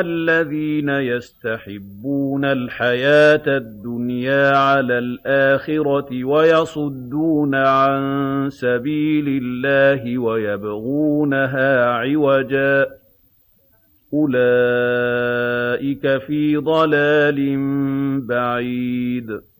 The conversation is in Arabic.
الَّذِينَ يَسْتَحِبُّونَ الْحَيَاةَ الدُّنْيَا عَلَى الْآخِرَةِ وَيَصُدُّونَ عَن سَبِيلِ اللَّهِ وَيَبْغُونَهَا عِوَجًا ۚ. أُولَٰئِكَ فِي ضَلَالٍ بَعِيدٍ.